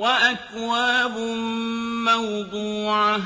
وَأَكْوَابٌ مَّوْضُوعَةٌ